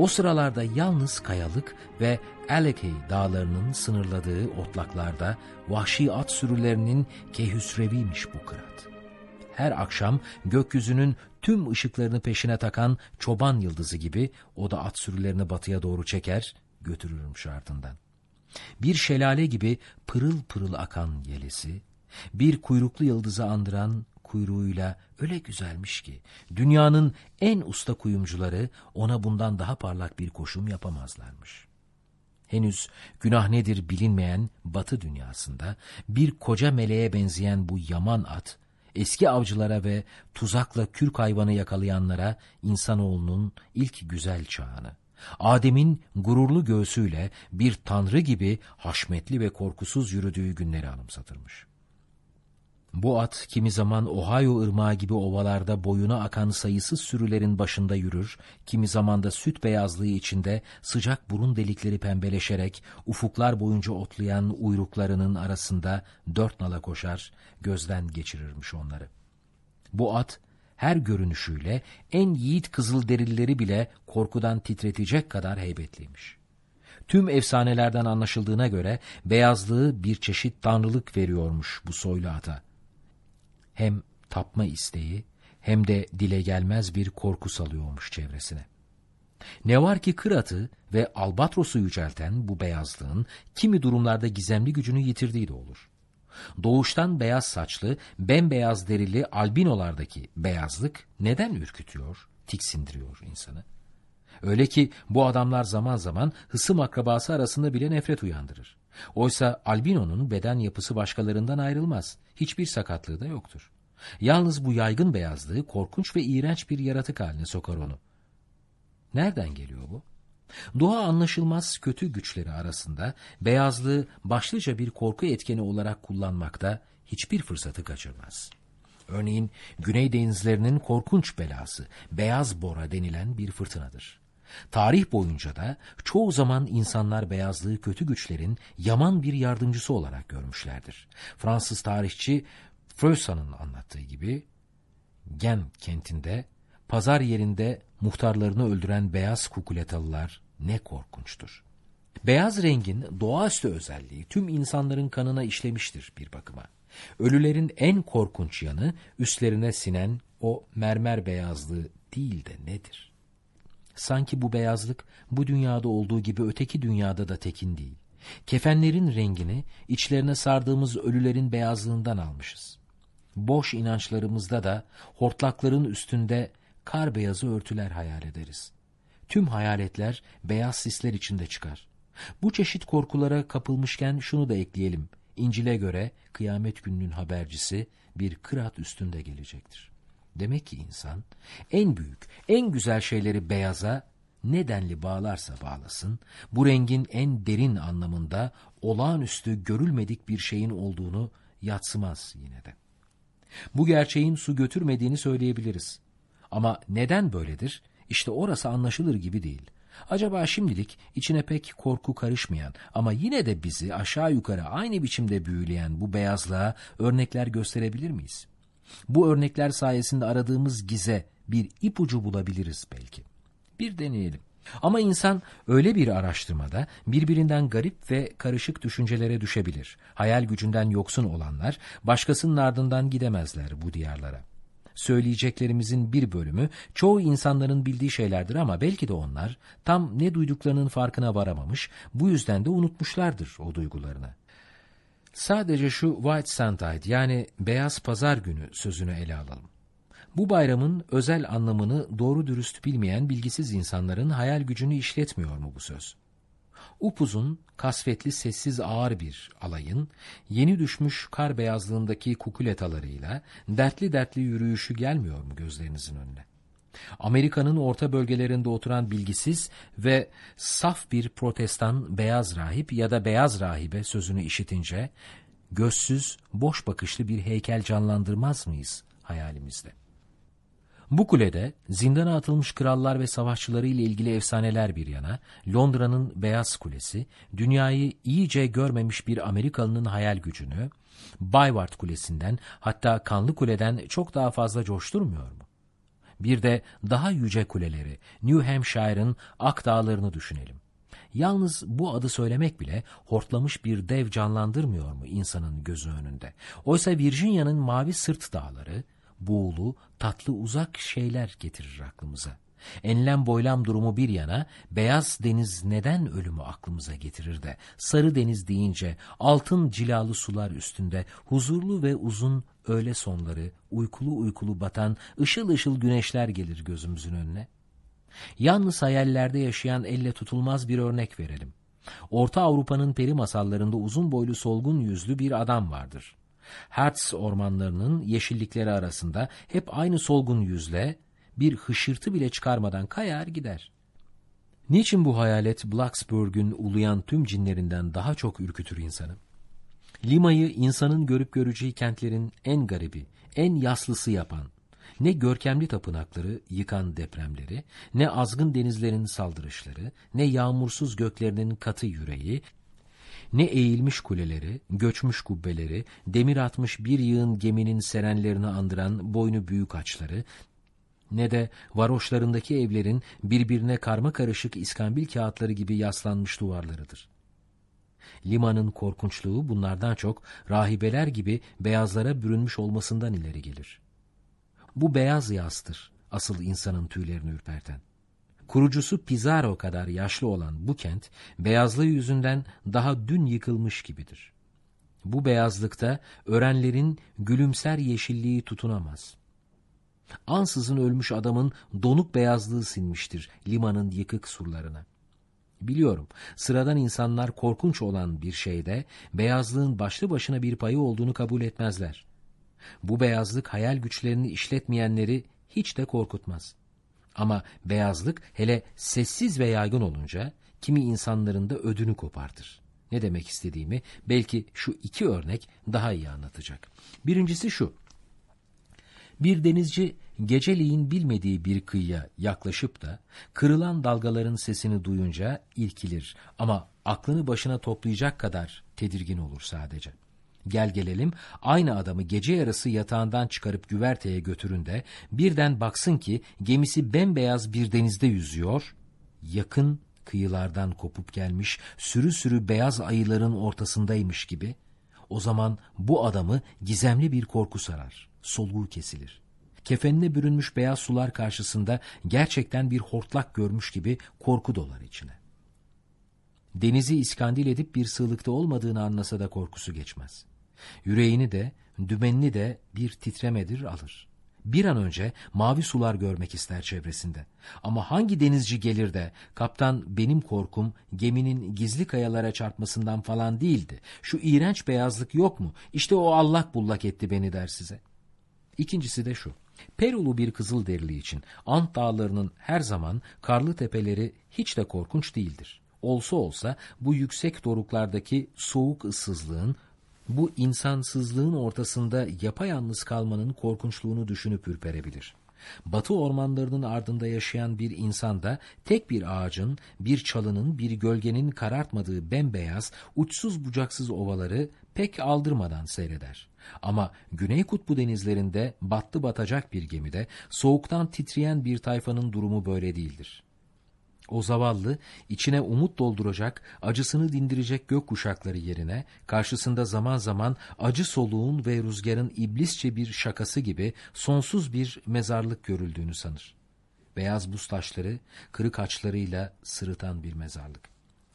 O sıralarda yalnız kayalık ve Alekey dağlarının sınırladığı otlaklarda vahşi at sürülerinin kehüsreviymiş bu kırat. Her akşam gökyüzünün tüm ışıklarını peşine takan çoban yıldızı gibi o da at sürülerini batıya doğru çeker, götürürmüş ardından. Bir şelale gibi pırıl pırıl akan yelesi, bir kuyruklu yıldızı andıran kuyruğuyla öyle güzelmiş ki dünyanın en usta kuyumcuları ona bundan daha parlak bir koşum yapamazlarmış. Henüz günah nedir bilinmeyen batı dünyasında bir koca meleğe benzeyen bu yaman at, eski avcılara ve tuzakla kürk hayvanı yakalayanlara insanoğlunun ilk güzel çağını, Adem'in gururlu göğsüyle bir tanrı gibi haşmetli ve korkusuz yürüdüğü günleri anımsatırmış. Bu at kimi zaman Ohio ırmağı gibi ovalarda boyuna akan sayısız sürülerin başında yürür, kimi zaman da süt beyazlığı içinde sıcak burun delikleri pembeleşerek ufuklar boyunca otlayan uyruklarının arasında dört nala koşar, gözden geçirirmiş onları. Bu at her görünüşüyle en yiğit kızıl derileri bile korkudan titretecek kadar heybetliymiş. Tüm efsanelerden anlaşıldığına göre beyazlığı bir çeşit tanrılık veriyormuş bu soylu ata hem tapma isteği hem de dile gelmez bir korku salıyormuş çevresine. Ne var ki kıratı ve albatrosu yücelten bu beyazlığın kimi durumlarda gizemli gücünü yitirdiği de olur. Doğuştan beyaz saçlı, bembeyaz derili albinolardaki beyazlık neden ürkütüyor, tiksindiriyor insanı? Öyle ki bu adamlar zaman zaman hısım akrabası arasında bile nefret uyandırır. Oysa albinonun beden yapısı başkalarından ayrılmaz. Hiçbir sakatlığı da yoktur. Yalnız bu yaygın beyazlığı korkunç ve iğrenç bir yaratık haline sokar onu. Nereden geliyor bu? Doğa anlaşılmaz kötü güçleri arasında beyazlığı başlıca bir korku etkeni olarak kullanmakta hiçbir fırsatı kaçırmaz. Örneğin Güney denizlerinin korkunç belası beyaz bora denilen bir fırtınadır. Tarih boyunca da çoğu zaman insanlar beyazlığı kötü güçlerin yaman bir yardımcısı olarak görmüşlerdir. Fransız tarihçi Frösa'nın anlattığı gibi Gen kentinde pazar yerinde muhtarlarını öldüren beyaz kukuletalılar ne korkunçtur. Beyaz rengin doğaüstü özelliği tüm insanların kanına işlemiştir bir bakıma. Ölülerin en korkunç yanı üstlerine sinen o mermer beyazlığı değil de nedir? Sanki bu beyazlık bu dünyada olduğu gibi öteki dünyada da tekin değil. Kefenlerin rengini içlerine sardığımız ölülerin beyazlığından almışız. Boş inançlarımızda da hortlakların üstünde kar beyazı örtüler hayal ederiz. Tüm hayaletler beyaz sisler içinde çıkar. Bu çeşit korkulara kapılmışken şunu da ekleyelim. İncil'e göre kıyamet gününün habercisi bir kırat üstünde gelecektir. Demek ki insan en büyük, en güzel şeyleri beyaza nedenli bağlarsa bağlasın, bu rengin en derin anlamında olağanüstü görülmedik bir şeyin olduğunu yatsımaz yine de. Bu gerçeğin su götürmediğini söyleyebiliriz. Ama neden böyledir? İşte orası anlaşılır gibi değil. Acaba şimdilik içine pek korku karışmayan ama yine de bizi aşağı yukarı aynı biçimde büyüleyen bu beyazlığa örnekler gösterebilir miyiz? Bu örnekler sayesinde aradığımız gize bir ipucu bulabiliriz belki. Bir deneyelim. Ama insan öyle bir araştırmada birbirinden garip ve karışık düşüncelere düşebilir. Hayal gücünden yoksun olanlar başkasının ardından gidemezler bu diyarlara. Söyleyeceklerimizin bir bölümü çoğu insanların bildiği şeylerdir ama belki de onlar tam ne duyduklarının farkına varamamış, bu yüzden de unutmuşlardır o duygularını. Sadece şu White Santide yani Beyaz Pazar günü sözünü ele alalım. Bu bayramın özel anlamını doğru dürüst bilmeyen bilgisiz insanların hayal gücünü işletmiyor mu bu söz? Upuzun, kasvetli, sessiz ağır bir alayın, yeni düşmüş kar beyazlığındaki kukuletalarıyla dertli dertli yürüyüşü gelmiyor mu gözlerinizin önüne? Amerika'nın orta bölgelerinde oturan bilgisiz ve saf bir protestan beyaz rahip ya da beyaz rahibe sözünü işitince, gözsüz, boş bakışlı bir heykel canlandırmaz mıyız hayalimizde? Bu kulede zindana atılmış krallar ve savaşçıları ile ilgili efsaneler bir yana, Londra'nın Beyaz Kulesi, dünyayı iyice görmemiş bir Amerikalının hayal gücünü, Bayward Kulesi'nden hatta Kanlı Kule'den çok daha fazla coşturmuyor mu? Bir de daha yüce kuleleri, New Hampshire'ın Ak Dağlarını düşünelim. Yalnız bu adı söylemek bile hortlamış bir dev canlandırmıyor mu insanın gözü önünde? Oysa Virginia'nın mavi sırt dağları, buğulu, tatlı uzak şeyler getirir aklımıza. Enlem boylam durumu bir yana, beyaz deniz neden ölümü aklımıza getirir de, sarı deniz deyince altın cilalı sular üstünde huzurlu ve uzun öğle sonları, uykulu uykulu batan ışıl ışıl güneşler gelir gözümüzün önüne. Yalnız hayallerde yaşayan elle tutulmaz bir örnek verelim. Orta Avrupa'nın peri masallarında uzun boylu solgun yüzlü bir adam vardır. Hertz ormanlarının yeşillikleri arasında hep aynı solgun yüzle bir hışırtı bile çıkarmadan kayar gider. Niçin bu hayalet Blacksburg'ün uluyan tüm cinlerinden daha çok ürkütür insanı? Lima'yı insanın görüp göreceği kentlerin en garibi, en yaslısı yapan, ne görkemli tapınakları yıkan depremleri, ne azgın denizlerin saldırışları, ne yağmursuz göklerinin katı yüreği, ne eğilmiş kuleleri, göçmüş kubbeleri, demir atmış bir yığın geminin serenlerini andıran boynu büyük açları, ne de varoşlarındaki evlerin birbirine karma karışık iskambil kağıtları gibi yaslanmış duvarlarıdır. Limanın korkunçluğu bunlardan çok rahibeler gibi beyazlara bürünmüş olmasından ileri gelir. Bu beyaz yastır asıl insanın tüylerini ürperten. Kurucusu Pizarro kadar yaşlı olan bu kent, beyazlığı yüzünden daha dün yıkılmış gibidir. Bu beyazlıkta örenlerin gülümser yeşilliği tutunamaz. Ansızın ölmüş adamın donuk beyazlığı sinmiştir limanın yıkık surlarına. Biliyorum, sıradan insanlar korkunç olan bir şeyde beyazlığın başlı başına bir payı olduğunu kabul etmezler. Bu beyazlık hayal güçlerini işletmeyenleri hiç de korkutmaz. Ama beyazlık hele sessiz ve yaygın olunca kimi insanların da ödünü kopartır. Ne demek istediğimi belki şu iki örnek daha iyi anlatacak. Birincisi şu. Bir denizci geceliğin bilmediği bir kıyıya yaklaşıp da kırılan dalgaların sesini duyunca ilkilir. Ama aklını başına toplayacak kadar tedirgin olur sadece. Gel gelelim aynı adamı gece yarısı yatağından çıkarıp güverteye götürün de birden baksın ki gemisi bembeyaz bir denizde yüzüyor, yakın kıyılardan kopup gelmiş sürü sürü beyaz ayıların ortasındaymış gibi, o zaman bu adamı gizemli bir korku sarar, soluğu kesilir. Kefenine bürünmüş beyaz sular karşısında gerçekten bir hortlak görmüş gibi korku dolar içine. Denizi iskandil edip bir sığlıkta olmadığını anlasa da korkusu geçmez. Yüreğini de, dümenini de bir titremedir alır. Bir an önce mavi sular görmek ister çevresinde. Ama hangi denizci gelir de, kaptan benim korkum geminin gizli kayalara çarpmasından falan değildi. Şu iğrenç beyazlık yok mu? İşte o allak bullak etti beni der size. İkincisi de şu. Perulu bir kızıl derili için Ant dağlarının her zaman karlı tepeleri hiç de korkunç değildir. Olsa olsa bu yüksek doruklardaki soğuk ıssızlığın, bu insansızlığın ortasında yapayalnız kalmanın korkunçluğunu düşünüp ürperebilir. Batı ormanlarının ardında yaşayan bir insan da tek bir ağacın, bir çalının, bir gölgenin karartmadığı bembeyaz, uçsuz bucaksız ovaları pek aldırmadan seyreder. Ama Güney Kutbu denizlerinde battı batacak bir gemide soğuktan titreyen bir tayfanın durumu böyle değildir. O zavallı içine umut dolduracak, acısını dindirecek gök kuşakları yerine karşısında zaman zaman acı soluğun ve rüzgarın iblisçe bir şakası gibi sonsuz bir mezarlık görüldüğünü sanır. Beyaz buz taşları kırık açlarıyla sırıtan bir mezarlık.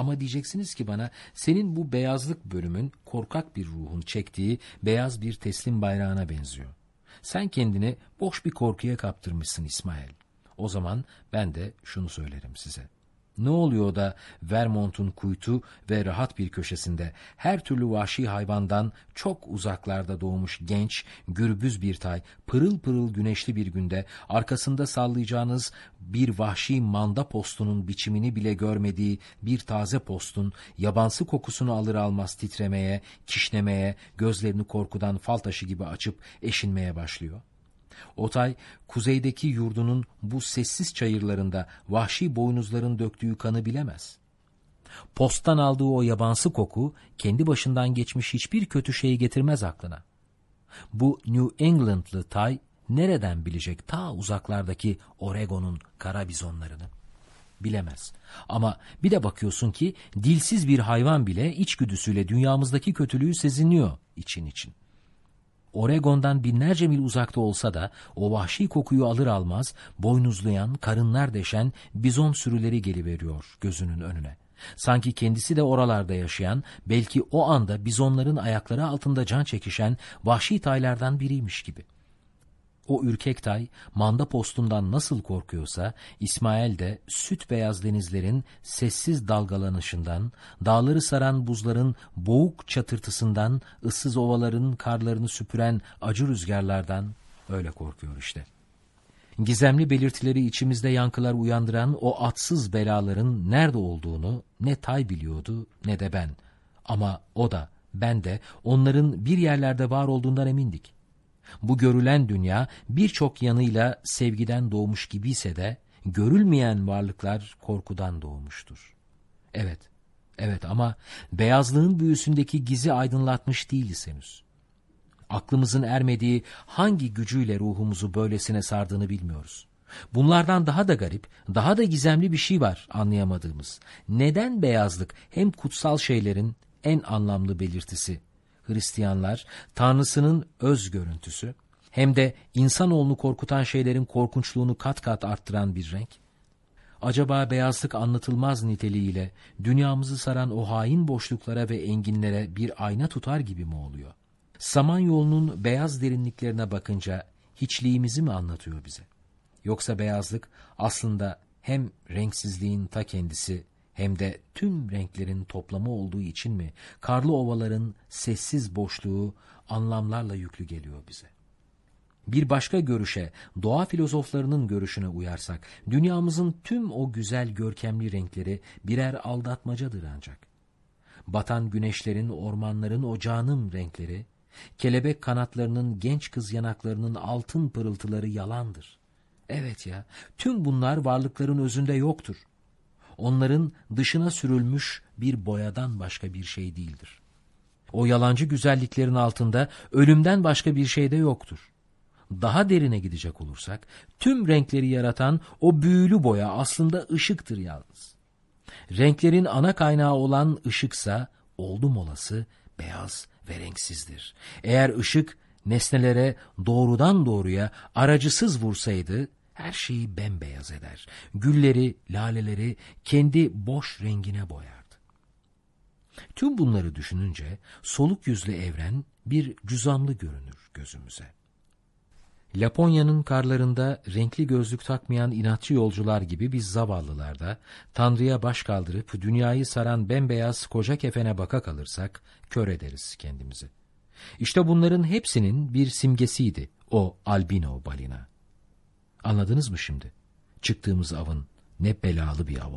Ama diyeceksiniz ki bana senin bu beyazlık bölümün korkak bir ruhun çektiği beyaz bir teslim bayrağına benziyor. Sen kendini boş bir korkuya kaptırmışsın İsmail. O zaman ben de şunu söylerim size. Ne oluyor da Vermont'un kuytu ve rahat bir köşesinde her türlü vahşi hayvandan çok uzaklarda doğmuş genç, gürbüz bir tay, pırıl pırıl güneşli bir günde arkasında sallayacağınız bir vahşi manda postunun biçimini bile görmediği bir taze postun yabansı kokusunu alır almaz titremeye, kişnemeye, gözlerini korkudan fal taşı gibi açıp eşinmeye başlıyor. Otay, kuzeydeki yurdunun bu sessiz çayırlarında vahşi boynuzların döktüğü kanı bilemez. Posttan aldığı o yabansı koku, kendi başından geçmiş hiçbir kötü şeyi getirmez aklına. Bu New Englandlı Tay, nereden bilecek ta uzaklardaki Oregon'un kara bizonlarını? Bilemez. Ama bir de bakıyorsun ki dilsiz bir hayvan bile içgüdüsüyle dünyamızdaki kötülüğü sezinliyor için için. Oregon'dan binlerce mil uzakta olsa da o vahşi kokuyu alır almaz boynuzlayan, karınlar deşen bizon sürüleri geliveriyor gözünün önüne. Sanki kendisi de oralarda yaşayan, belki o anda bizonların ayakları altında can çekişen vahşi taylardan biriymiş gibi. O ürkek tay manda postundan nasıl korkuyorsa İsmail de süt beyaz denizlerin sessiz dalgalanışından, dağları saran buzların boğuk çatırtısından, ıssız ovaların karlarını süpüren acı rüzgarlardan öyle korkuyor işte. Gizemli belirtileri içimizde yankılar uyandıran o atsız belaların nerede olduğunu ne tay biliyordu ne de ben. Ama o da ben de onların bir yerlerde var olduğundan emindik. Bu görülen dünya birçok yanıyla sevgiden doğmuş gibiyse de görülmeyen varlıklar korkudan doğmuştur. Evet, evet ama beyazlığın büyüsündeki gizi aydınlatmış değiliz henüz. Aklımızın ermediği hangi gücüyle ruhumuzu böylesine sardığını bilmiyoruz. Bunlardan daha da garip, daha da gizemli bir şey var anlayamadığımız. Neden beyazlık hem kutsal şeylerin en anlamlı belirtisi Hristiyanlar Tanrısının öz görüntüsü hem de insanoğlunu korkutan şeylerin korkunçluğunu kat kat arttıran bir renk. Acaba beyazlık anlatılmaz niteliğiyle dünyamızı saran o hain boşluklara ve enginlere bir ayna tutar gibi mi oluyor? Samanyolu'nun beyaz derinliklerine bakınca hiçliğimizi mi anlatıyor bize? Yoksa beyazlık aslında hem renksizliğin ta kendisi hem de tüm renklerin toplamı olduğu için mi karlı ovaların sessiz boşluğu anlamlarla yüklü geliyor bize? Bir başka görüşe, doğa filozoflarının görüşüne uyarsak, dünyamızın tüm o güzel görkemli renkleri birer aldatmacadır ancak. Batan güneşlerin, ormanların o renkleri, kelebek kanatlarının, genç kız yanaklarının altın pırıltıları yalandır. Evet ya, tüm bunlar varlıkların özünde yoktur onların dışına sürülmüş bir boyadan başka bir şey değildir. O yalancı güzelliklerin altında ölümden başka bir şey de yoktur. Daha derine gidecek olursak, tüm renkleri yaratan o büyülü boya aslında ışıktır yalnız. Renklerin ana kaynağı olan ışıksa, oldum olası, beyaz ve renksizdir. Eğer ışık nesnelere doğrudan doğruya aracısız vursaydı, her şeyi bembeyaz eder. Gülleri, laleleri kendi boş rengine boyardı. Tüm bunları düşününce soluk yüzlü evren bir cüzamlı görünür gözümüze. Laponya'nın karlarında renkli gözlük takmayan inatçı yolcular gibi biz zavallılar da Tanrı'ya baş kaldırıp dünyayı saran bembeyaz koca kefene baka kalırsak kör ederiz kendimizi. İşte bunların hepsinin bir simgesiydi o albino balina. Anladınız mı şimdi? Çıktığımız avın ne belalı bir av